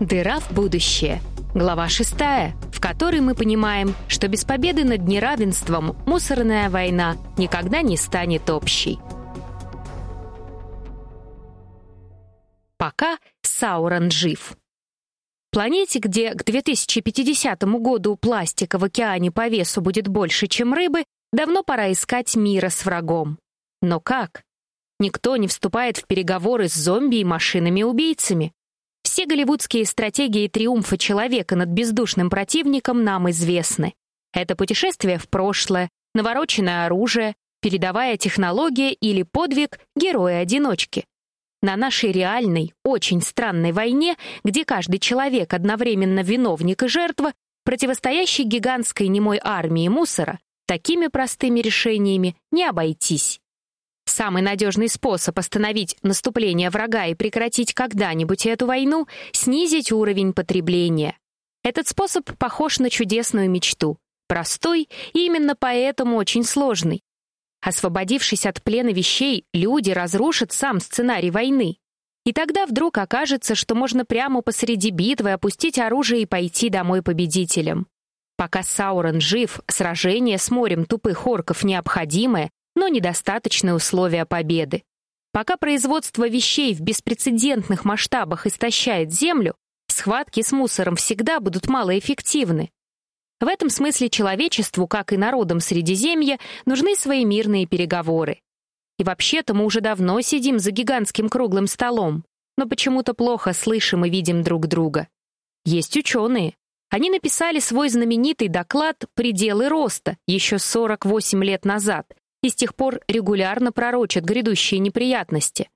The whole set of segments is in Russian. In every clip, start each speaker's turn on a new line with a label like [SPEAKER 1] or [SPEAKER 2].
[SPEAKER 1] Дыра в будущее. Глава 6, в которой мы понимаем, что без победы над неравенством мусорная война никогда не станет общей. Пока Саурон жив. Планете, где к 2050 году пластика в океане по весу будет больше, чем рыбы, давно пора искать мира с врагом. Но как? Никто не вступает в переговоры с зомби и машинами-убийцами. Все голливудские стратегии триумфа человека над бездушным противником нам известны. Это путешествие в прошлое, навороченное оружие, передовая технология или подвиг героя-одиночки. На нашей реальной, очень странной войне, где каждый человек одновременно виновник и жертва, противостоящий гигантской немой армии мусора, такими простыми решениями не обойтись. Самый надежный способ остановить наступление врага и прекратить когда-нибудь эту войну — снизить уровень потребления. Этот способ похож на чудесную мечту. Простой и именно поэтому очень сложный. Освободившись от плена вещей, люди разрушат сам сценарий войны. И тогда вдруг окажется, что можно прямо посреди битвы опустить оружие и пойти домой победителем. Пока Саурон жив, сражение с морем тупых орков необходимое, но недостаточные условия победы. Пока производство вещей в беспрецедентных масштабах истощает Землю, схватки с мусором всегда будут малоэффективны. В этом смысле человечеству, как и народам Средиземья, нужны свои мирные переговоры. И вообще-то мы уже давно сидим за гигантским круглым столом, но почему-то плохо слышим и видим друг друга. Есть ученые. Они написали свой знаменитый доклад «Пределы роста» еще 48 лет назад и с тех пор регулярно пророчат грядущие неприятности.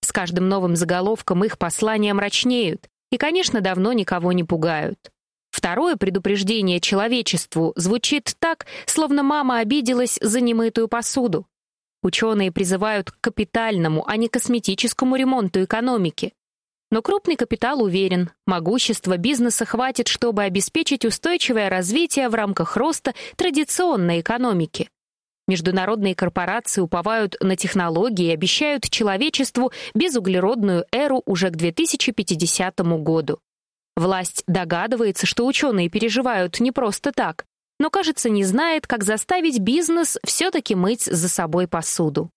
[SPEAKER 1] С каждым новым заголовком их послания мрачнеют и, конечно, давно никого не пугают. Второе предупреждение человечеству звучит так, словно мама обиделась за немытую посуду. Ученые призывают к капитальному, а не косметическому ремонту экономики. Но крупный капитал уверен, могущества бизнеса хватит, чтобы обеспечить устойчивое развитие в рамках роста традиционной экономики. Международные корпорации уповают на технологии и обещают человечеству безуглеродную эру уже к 2050 году. Власть догадывается, что ученые переживают не просто так, но, кажется, не знает, как заставить бизнес все-таки мыть за собой посуду.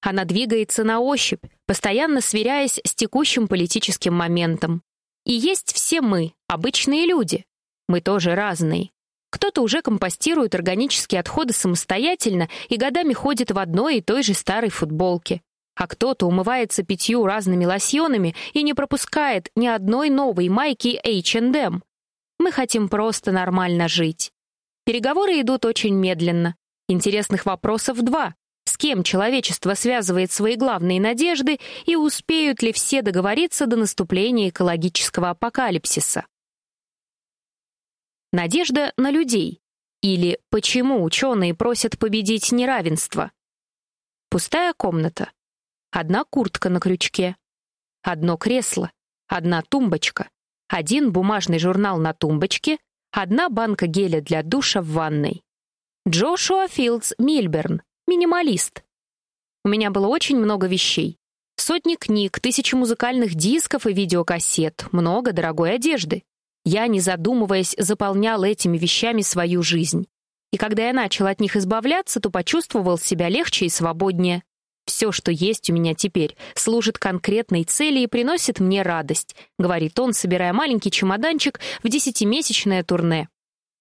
[SPEAKER 1] Она двигается на ощупь, постоянно сверяясь с текущим политическим моментом. И есть все мы, обычные люди. Мы тоже разные. Кто-то уже компостирует органические отходы самостоятельно и годами ходит в одной и той же старой футболке. А кто-то умывается пятью разными лосьонами и не пропускает ни одной новой майки H&M. Мы хотим просто нормально жить. Переговоры идут очень медленно. Интересных вопросов два. С кем человечество связывает свои главные надежды и успеют ли все договориться до наступления экологического апокалипсиса? Надежда на людей. Или почему ученые просят победить неравенство. Пустая комната. Одна куртка на крючке. Одно кресло. Одна тумбочка. Один бумажный журнал на тумбочке. Одна банка геля для душа в ванной. Джошуа Филдс Мильберн. Минималист. У меня было очень много вещей. Сотни книг, тысячи музыкальных дисков и видеокассет, много дорогой одежды. Я, не задумываясь, заполнял этими вещами свою жизнь. И когда я начал от них избавляться, то почувствовал себя легче и свободнее. «Все, что есть у меня теперь, служит конкретной цели и приносит мне радость», говорит он, собирая маленький чемоданчик в десятимесячное турне.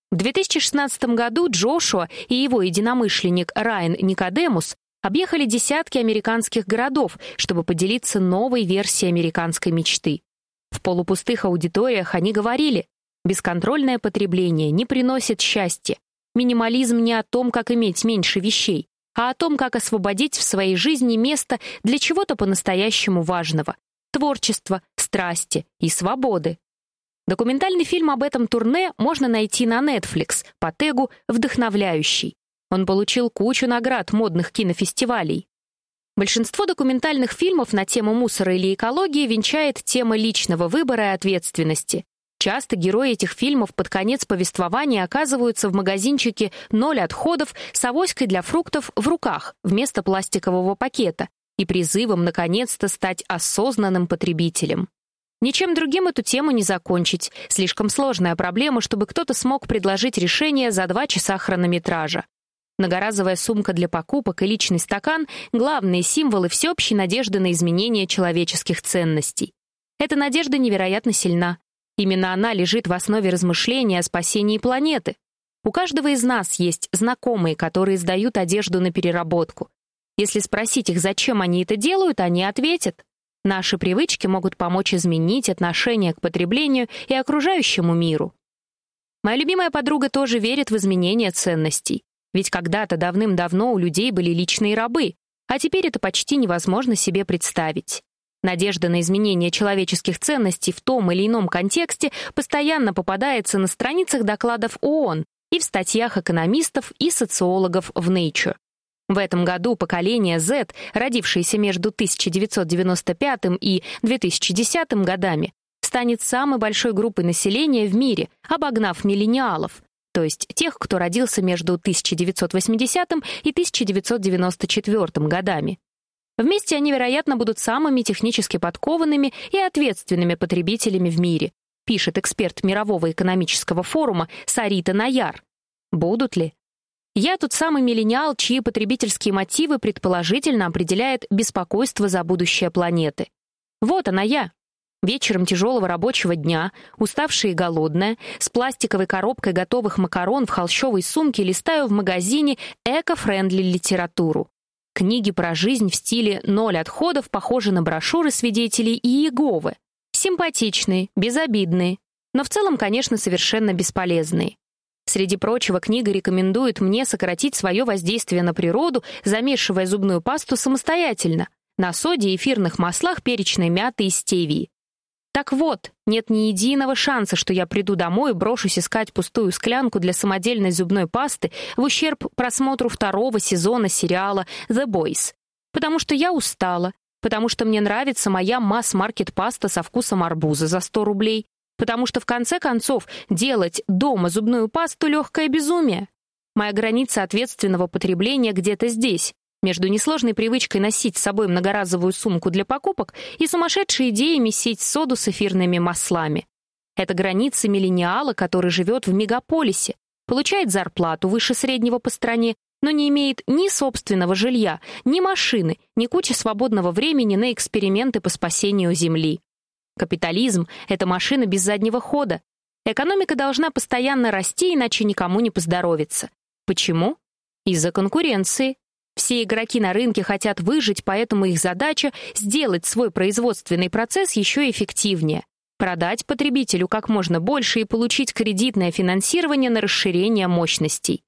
[SPEAKER 1] В 2016 году Джошуа и его единомышленник Райан Никодемус объехали десятки американских городов, чтобы поделиться новой версией американской мечты. В полупустых аудиториях они говорили, бесконтрольное потребление не приносит счастья. Минимализм не о том, как иметь меньше вещей, а о том, как освободить в своей жизни место для чего-то по-настоящему важного — творчества, страсти и свободы. Документальный фильм об этом турне можно найти на Netflix по тегу «Вдохновляющий». Он получил кучу наград модных кинофестивалей. Большинство документальных фильмов на тему мусора или экологии венчает тема личного выбора и ответственности. Часто герои этих фильмов под конец повествования оказываются в магазинчике «Ноль отходов» с авоськой для фруктов в руках вместо пластикового пакета и призывом наконец-то стать осознанным потребителем. Ничем другим эту тему не закончить. Слишком сложная проблема, чтобы кто-то смог предложить решение за два часа хронометража. Многоразовая сумка для покупок и личный стакан — главные символы всеобщей надежды на изменение человеческих ценностей. Эта надежда невероятно сильна. Именно она лежит в основе размышления о спасении планеты. У каждого из нас есть знакомые, которые сдают одежду на переработку. Если спросить их, зачем они это делают, они ответят. Наши привычки могут помочь изменить отношение к потреблению и окружающему миру. Моя любимая подруга тоже верит в изменение ценностей. Ведь когда-то давным-давно у людей были личные рабы, а теперь это почти невозможно себе представить. Надежда на изменение человеческих ценностей в том или ином контексте постоянно попадается на страницах докладов ООН и в статьях экономистов и социологов в Nature. В этом году поколение Z, родившееся между 1995 и 2010 годами, станет самой большой группой населения в мире, обогнав миллениалов, то есть тех, кто родился между 1980 и 1994 годами. Вместе они, вероятно, будут самыми технически подкованными и ответственными потребителями в мире, пишет эксперт Мирового экономического форума Сарита Наяр. Будут ли? Я тот самый миллениал, чьи потребительские мотивы предположительно определяет беспокойство за будущее планеты. Вот она я. Вечером тяжелого рабочего дня, уставшая и голодная, с пластиковой коробкой готовых макарон в холщовой сумке листаю в магазине эко-френдли литературу. Книги про жизнь в стиле «ноль отходов» похожи на брошюры свидетелей Иеговы. Симпатичные, безобидные, но в целом, конечно, совершенно бесполезные. Среди прочего, книга рекомендует мне сократить свое воздействие на природу, замешивая зубную пасту самостоятельно, на соде, эфирных маслах, перечной мяты и стевии. Так вот, нет ни единого шанса, что я приду домой и брошусь искать пустую склянку для самодельной зубной пасты в ущерб просмотру второго сезона сериала «The Boys». Потому что я устала, потому что мне нравится моя масс-маркет паста со вкусом арбуза за 100 рублей, потому что в конце концов делать дома зубную пасту — легкое безумие. Моя граница ответственного потребления где-то здесь, между несложной привычкой носить с собой многоразовую сумку для покупок и сумасшедшей идеей месить соду с эфирными маслами. Это граница миллениала, который живет в мегаполисе, получает зарплату выше среднего по стране, но не имеет ни собственного жилья, ни машины, ни кучи свободного времени на эксперименты по спасению Земли. Капитализм — это машина без заднего хода. Экономика должна постоянно расти, иначе никому не поздоровится. Почему? Из-за конкуренции. Все игроки на рынке хотят выжить, поэтому их задача — сделать свой производственный процесс еще эффективнее, продать потребителю как можно больше и получить кредитное финансирование на расширение мощностей.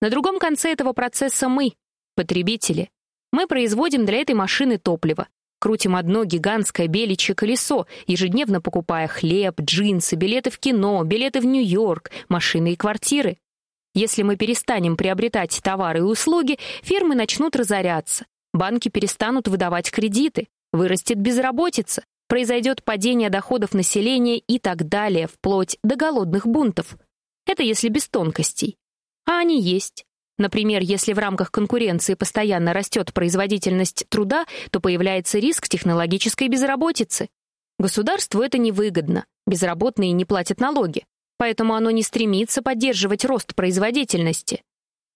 [SPEAKER 1] На другом конце этого процесса мы — потребители. Мы производим для этой машины топливо, Крутим одно гигантское беличье колесо, ежедневно покупая хлеб, джинсы, билеты в кино, билеты в Нью-Йорк, машины и квартиры. Если мы перестанем приобретать товары и услуги, фирмы начнут разоряться, банки перестанут выдавать кредиты, вырастет безработица, произойдет падение доходов населения и так далее, вплоть до голодных бунтов. Это если без тонкостей. А они есть. Например, если в рамках конкуренции постоянно растет производительность труда, то появляется риск технологической безработицы. Государству это невыгодно, безработные не платят налоги, поэтому оно не стремится поддерживать рост производительности.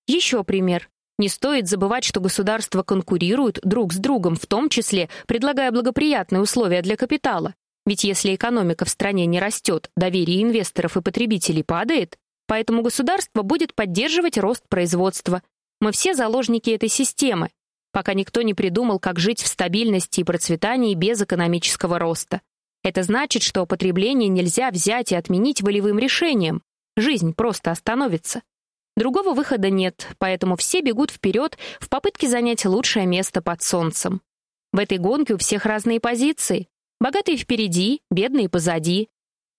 [SPEAKER 1] Еще пример. Не стоит забывать, что государства конкурируют друг с другом, в том числе предлагая благоприятные условия для капитала. Ведь если экономика в стране не растет, доверие инвесторов и потребителей падает, Поэтому государство будет поддерживать рост производства. Мы все заложники этой системы, пока никто не придумал, как жить в стабильности и процветании без экономического роста. Это значит, что потребление нельзя взять и отменить волевым решением. Жизнь просто остановится. Другого выхода нет, поэтому все бегут вперед в попытке занять лучшее место под солнцем. В этой гонке у всех разные позиции. Богатые впереди, бедные позади.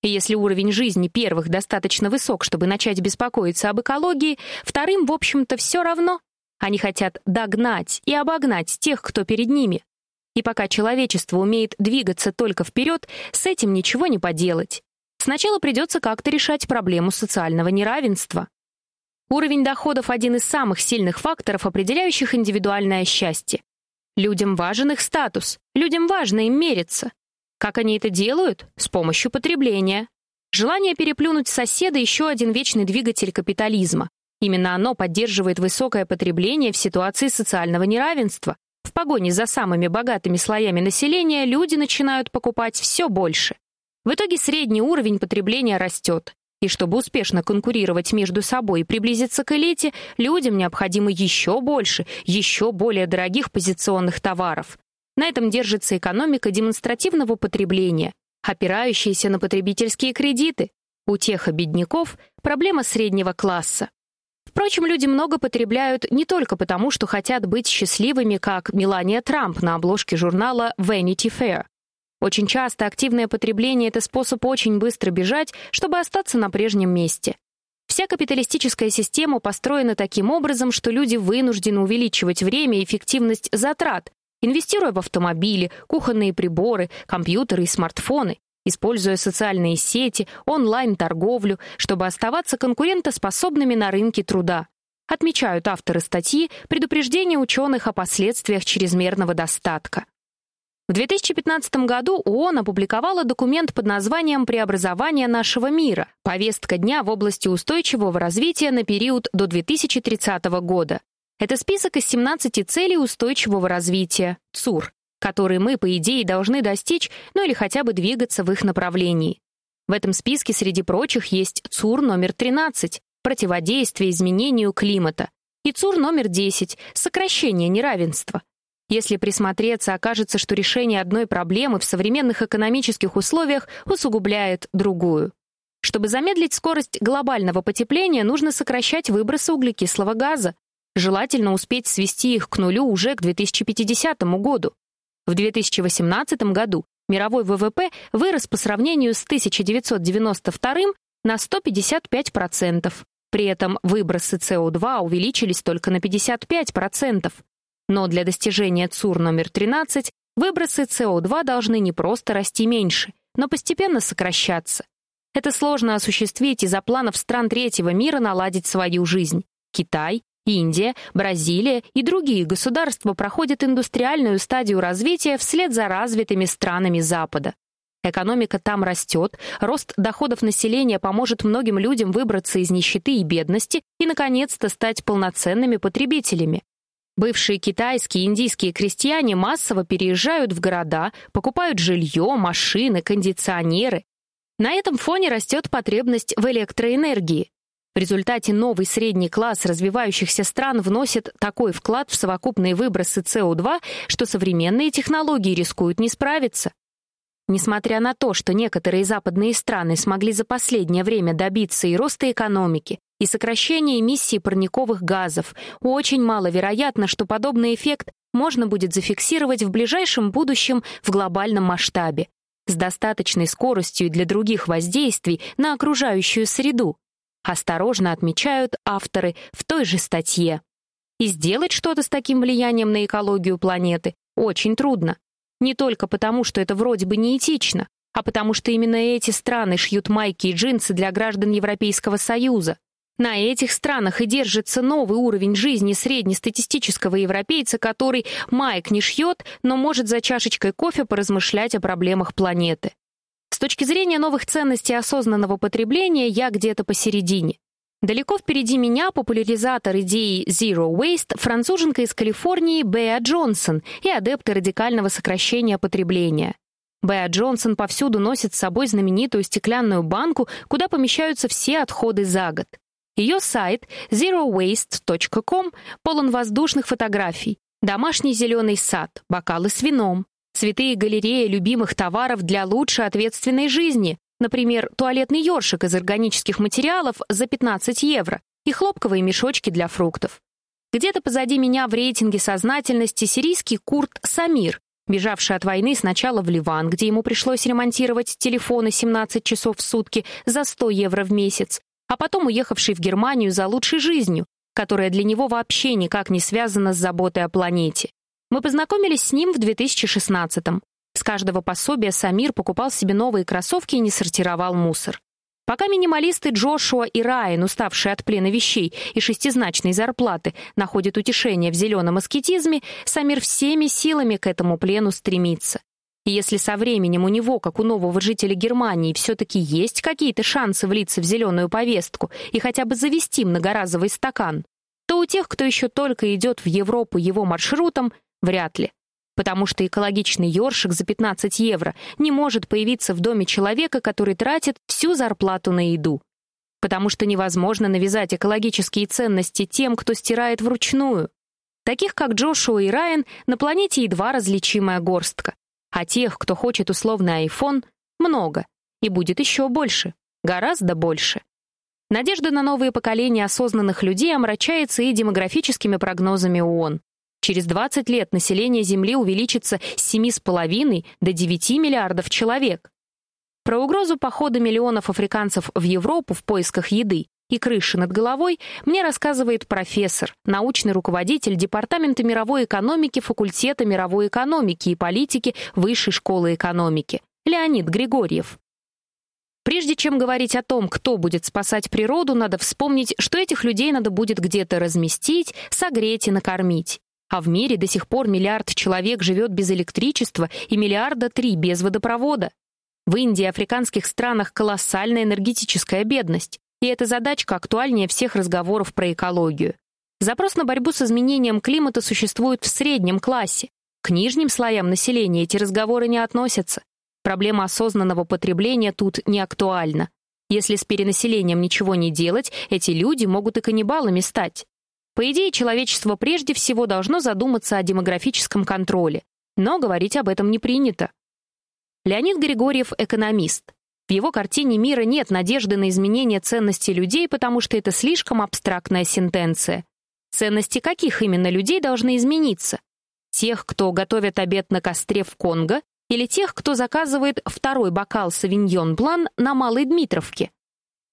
[SPEAKER 1] И если уровень жизни первых достаточно высок, чтобы начать беспокоиться об экологии, вторым, в общем-то, все равно. Они хотят догнать и обогнать тех, кто перед ними. И пока человечество умеет двигаться только вперед, с этим ничего не поделать. Сначала придется как-то решать проблему социального неравенства. Уровень доходов — один из самых сильных факторов, определяющих индивидуальное счастье. Людям важен их статус, людям важно им мериться. Как они это делают? С помощью потребления. Желание переплюнуть соседа — еще один вечный двигатель капитализма. Именно оно поддерживает высокое потребление в ситуации социального неравенства. В погоне за самыми богатыми слоями населения люди начинают покупать все больше. В итоге средний уровень потребления растет. И чтобы успешно конкурировать между собой и приблизиться к элите, людям необходимо еще больше, еще более дорогих позиционных товаров. На этом держится экономика демонстративного потребления, опирающаяся на потребительские кредиты. Утеха бедняков — проблема среднего класса. Впрочем, люди много потребляют не только потому, что хотят быть счастливыми, как Мелания Трамп на обложке журнала Vanity Fair. Очень часто активное потребление — это способ очень быстро бежать, чтобы остаться на прежнем месте. Вся капиталистическая система построена таким образом, что люди вынуждены увеличивать время и эффективность затрат, инвестируя в автомобили, кухонные приборы, компьютеры и смартфоны, используя социальные сети, онлайн-торговлю, чтобы оставаться конкурентоспособными на рынке труда. Отмечают авторы статьи предупреждения ученых о последствиях чрезмерного достатка. В 2015 году ООН опубликовала документ под названием «Преобразование нашего мира. Повестка дня в области устойчивого развития на период до 2030 года». Это список из 17 целей устойчивого развития, ЦУР, которые мы, по идее, должны достичь, ну или хотя бы двигаться в их направлении. В этом списке, среди прочих, есть ЦУР номер 13 — противодействие изменению климата, и ЦУР номер 10 — сокращение неравенства. Если присмотреться, окажется, что решение одной проблемы в современных экономических условиях усугубляет другую. Чтобы замедлить скорость глобального потепления, нужно сокращать выбросы углекислого газа, Желательно успеть свести их к нулю уже к 2050 году. В 2018 году мировой ВВП вырос по сравнению с 1992 на 155%. При этом выбросы СО2 увеличились только на 55%. Но для достижения ЦУР номер 13 выбросы СО2 должны не просто расти меньше, но постепенно сокращаться. Это сложно осуществить из-за планов стран третьего мира наладить свою жизнь. Китай, Индия, Бразилия и другие государства проходят индустриальную стадию развития вслед за развитыми странами Запада. Экономика там растет, рост доходов населения поможет многим людям выбраться из нищеты и бедности и, наконец-то, стать полноценными потребителями. Бывшие китайские и индийские крестьяне массово переезжают в города, покупают жилье, машины, кондиционеры. На этом фоне растет потребность в электроэнергии. В результате новый средний класс развивающихся стран вносит такой вклад в совокупные выбросы СО2, что современные технологии рискуют не справиться. Несмотря на то, что некоторые западные страны смогли за последнее время добиться и роста экономики, и сокращения эмиссии парниковых газов, очень маловероятно, что подобный эффект можно будет зафиксировать в ближайшем будущем в глобальном масштабе, с достаточной скоростью для других воздействий на окружающую среду, осторожно отмечают авторы в той же статье. И сделать что-то с таким влиянием на экологию планеты очень трудно. Не только потому, что это вроде бы неэтично, а потому что именно эти страны шьют майки и джинсы для граждан Европейского Союза. На этих странах и держится новый уровень жизни среднестатистического европейца, который майк не шьет, но может за чашечкой кофе поразмышлять о проблемах планеты. Точки зрения новых ценностей осознанного потребления я где-то посередине. Далеко впереди меня популяризатор идеи Zero Waste француженка из Калифорнии Беа Джонсон и адепты радикального сокращения потребления. Беа Джонсон повсюду носит с собой знаменитую стеклянную банку, куда помещаются все отходы за год. Ее сайт zerowaste.com полон воздушных фотографий, домашний зеленый сад, бокалы с вином, Цветы и галерея любимых товаров для лучшей ответственной жизни, например, туалетный ёршик из органических материалов за 15 евро и хлопковые мешочки для фруктов. Где-то позади меня в рейтинге сознательности сирийский курт Самир, бежавший от войны сначала в Ливан, где ему пришлось ремонтировать телефоны 17 часов в сутки за 100 евро в месяц, а потом уехавший в Германию за лучшей жизнью, которая для него вообще никак не связана с заботой о планете. Мы познакомились с ним в 2016-м. С каждого пособия Самир покупал себе новые кроссовки и не сортировал мусор. Пока минималисты Джошуа и Райан, уставшие от плена вещей и шестизначной зарплаты, находят утешение в зеленом аскетизме, Самир всеми силами к этому плену стремится. И если со временем у него, как у нового жителя Германии, все-таки есть какие-то шансы влиться в зеленую повестку и хотя бы завести многоразовый стакан, то у тех, кто еще только идет в Европу его маршрутом, вряд ли. Потому что экологичный ёршик за 15 евро не может появиться в доме человека, который тратит всю зарплату на еду. Потому что невозможно навязать экологические ценности тем, кто стирает вручную. Таких, как Джошуа и Райан, на планете едва различимая горстка. А тех, кто хочет условный iPhone, много. И будет еще больше. Гораздо больше. Надежда на новые поколения осознанных людей омрачается и демографическими прогнозами ООН. Через 20 лет население Земли увеличится с 7,5 до 9 миллиардов человек. Про угрозу похода миллионов африканцев в Европу в поисках еды и крыши над головой мне рассказывает профессор, научный руководитель Департамента мировой экономики факультета мировой экономики и политики Высшей школы экономики Леонид Григорьев. Прежде чем говорить о том, кто будет спасать природу, надо вспомнить, что этих людей надо будет где-то разместить, согреть и накормить. А в мире до сих пор миллиард человек живет без электричества и миллиарда три без водопровода. В Индии и африканских странах колоссальная энергетическая бедность. И эта задачка актуальнее всех разговоров про экологию. Запрос на борьбу с изменением климата существует в среднем классе. К нижним слоям населения эти разговоры не относятся. Проблема осознанного потребления тут не актуальна. Если с перенаселением ничего не делать, эти люди могут и каннибалами стать. По идее, человечество прежде всего должно задуматься о демографическом контроле. Но говорить об этом не принято. Леонид Григорьев — экономист. В его картине мира нет надежды на изменение ценностей людей, потому что это слишком абстрактная сентенция. Ценности каких именно людей должны измениться? Тех, кто готовит обед на костре в Конго, или тех, кто заказывает второй бокал «Савиньон Блан» на Малой Дмитровке?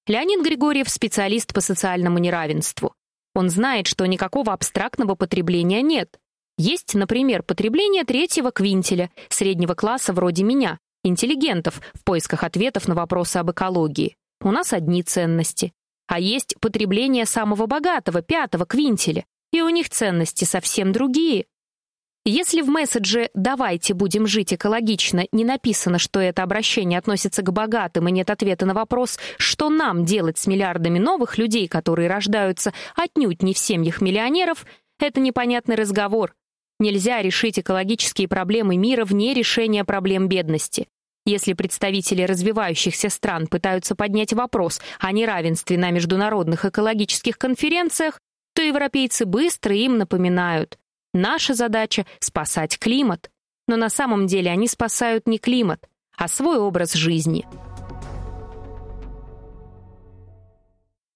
[SPEAKER 1] Леонид Григорьев — специалист по социальному неравенству. Он знает, что никакого абстрактного потребления нет. Есть, например, потребление третьего квинтеля, среднего класса вроде меня, интеллигентов в поисках ответов на вопросы об экологии. У нас одни ценности. А есть потребление самого богатого, пятого квинтеля, и у них ценности совсем другие. Если в месседже «давайте будем жить экологично» не написано, что это обращение относится к богатым и нет ответа на вопрос, что нам делать с миллиардами новых людей, которые рождаются отнюдь не в семьях миллионеров, это непонятный разговор, Нельзя решить экологические проблемы мира вне решения проблем бедности. Если представители развивающихся стран пытаются поднять вопрос о неравенстве на международных экологических конференциях, то европейцы быстро им напоминают. Наша задача — спасать климат. Но на самом деле они спасают не климат, а свой образ жизни —